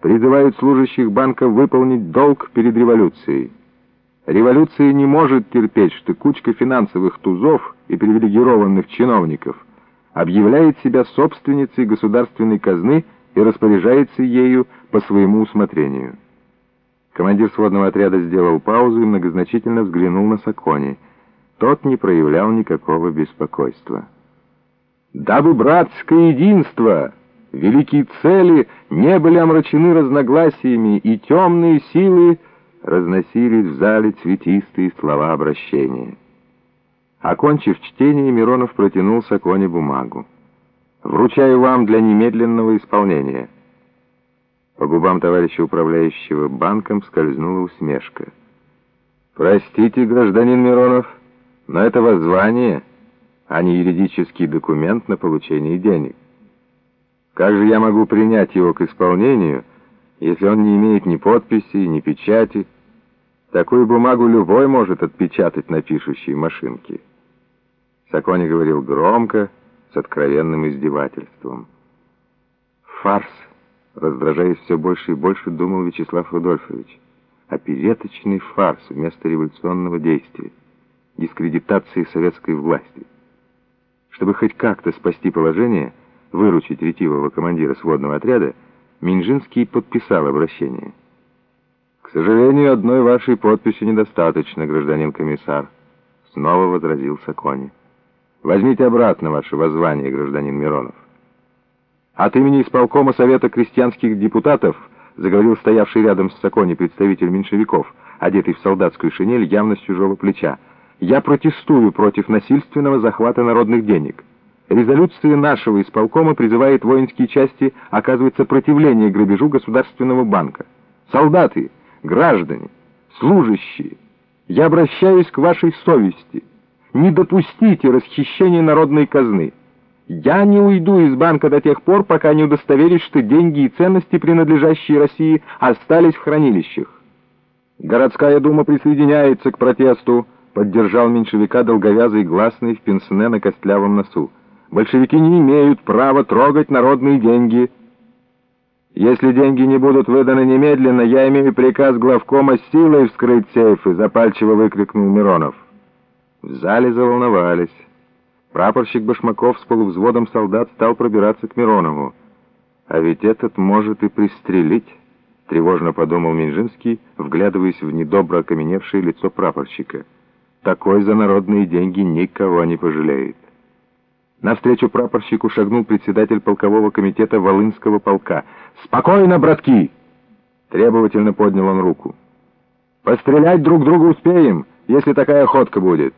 призывают служащих банка выполнить долг перед революцией. Революция не может терпеть, что кучка финансовых тузов и привилегированных чиновников объявляет себя собственницей государственной казны и распоряжается ею по своему усмотрению. Командир сводного отряда сделал паузу и многозначительно взглянул на Сакони. Тот не проявлял никакого беспокойства. «Дабы братское единство, великие цели не были омрачены разногласиями, и темные силы разносились в зале цветистые слова обращения». Окончив чтение, Миронов протянул Саконе бумагу. «Вручаю вам для немедленного исполнения». По губам товарища управляющего банком скользнула усмешка. «Простите, гражданин Миронов, но это воззвание, а не юридический документ на получение денег. Как же я могу принять его к исполнению, если он не имеет ни подписи, ни печати? Такую бумагу любой может отпечатать на пишущей машинке». Сакони говорил громко, с откровенным издевательством. «Фарс!» раздражаясь все больше и больше, думал Вячеслав Рудольфович. Опереточный фарс вместо революционного действия, дискредитации советской власти. Чтобы хоть как-то спасти положение, выручить ретивого командира сводного отряда, Минжинский подписал обращение. «К сожалению, одной вашей подписи недостаточно, гражданин комиссар», — снова возразил Сакони. «Возьмите обратно ваше воззвание, гражданин Миронов». От имени исполкома Совета крестьянских депутатов заговорил стоявший рядом с Сакони представитель меньшевиков, одетый в солдатскую шинель явно с чужого плеча. «Я протестую против насильственного захвата народных денег. Резолюция нашего исполкома призывает воинские части оказывать сопротивление грабежу Государственного банка. Солдаты, граждане, служащие, я обращаюсь к вашей совести. Не допустите расхищения народной казны». Я не уйду из банка до тех пор, пока не удостоверюсь, что деньги и ценности, принадлежащие России, остались в хранилищах. Городская дума присоединяется к протесту, поддержал меньшевика долговязый гласный в пенсне на костлявом носу. Большевики не имеют права трогать народные деньги. Если деньги не будут выданы немедленно, я имею приказ главкома силой вскрыть сейфы, запальчиво выкрикнул Миронов. В зале заволновались. Прапорщик Башмаков с полувзводом солдат стал пробираться к Миронову. «А ведь этот может и пристрелить», — тревожно подумал Минжинский, вглядываясь в недобро окаменевшее лицо прапорщика. «Такой за народные деньги никого не пожалеет». Навстречу прапорщику шагнул председатель полкового комитета Волынского полка. «Спокойно, братки!» Требовательно поднял он руку. «Пострелять друг друга успеем, если такая охотка будет»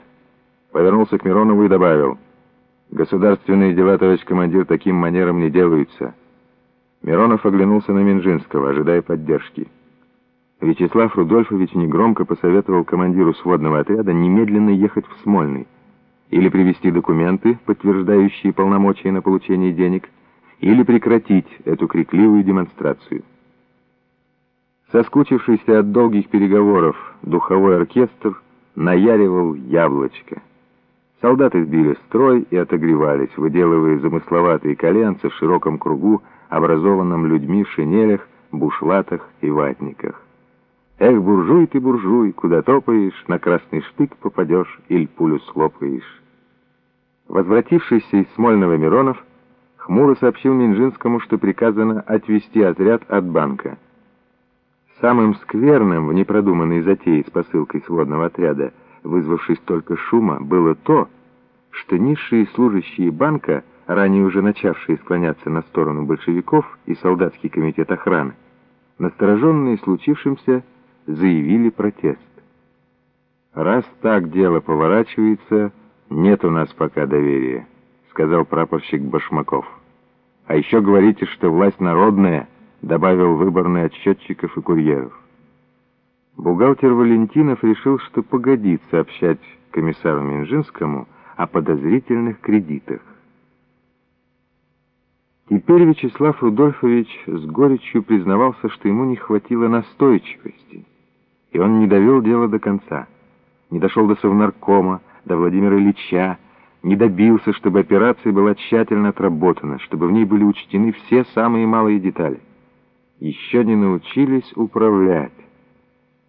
повернулся к Миронову и добавил, «Государственные дела, товарищ командир, таким манером не делаются». Миронов оглянулся на Минжинского, ожидая поддержки. Вячеслав Рудольфович негромко посоветовал командиру сводного отряда немедленно ехать в Смольный или привезти документы, подтверждающие полномочия на получение денег, или прекратить эту крикливую демонстрацию. Соскучившийся от долгих переговоров духовой оркестр наяривал яблочко. Солдаты сбили строй и отогревались, выделывая замысловатые коленцы в широком кругу, образованном людьми в шинелях, бушлатах и ватниках. Эх, буржуй ты, буржуй, куда топаешь, на красный штык попадешь или пулю слопаешь. Возвратившийся из Смольного Миронов хмуро сообщил Минжинскому, что приказано отвести отряд от банка. Самым скверным в непродуманной затее с посылкой сводного отряда — вызвавший столько шума, было то, что низшие служащие банка, ранее уже начавшие склоняться на сторону большевиков и солдатский комитет охраны, настороженные случившимся, заявили протест. «Раз так дело поворачивается, нет у нас пока доверия», — сказал прапорщик Башмаков. «А еще говорите, что власть народная», — добавил выборный от счетчиков и курьеров. Бухгалтер Валентинов решил, что погодит сообщать комиссару Минжинскому о подозрительных кредитах. Теперь Вячеслав Рудольфович с горечью признавался, что ему не хватило настойчивости, и он не довел дело до конца, не дошел до Совнаркома, до Владимира Ильича, не добился, чтобы операция была тщательно отработана, чтобы в ней были учтены все самые малые детали. еще не научились управлять.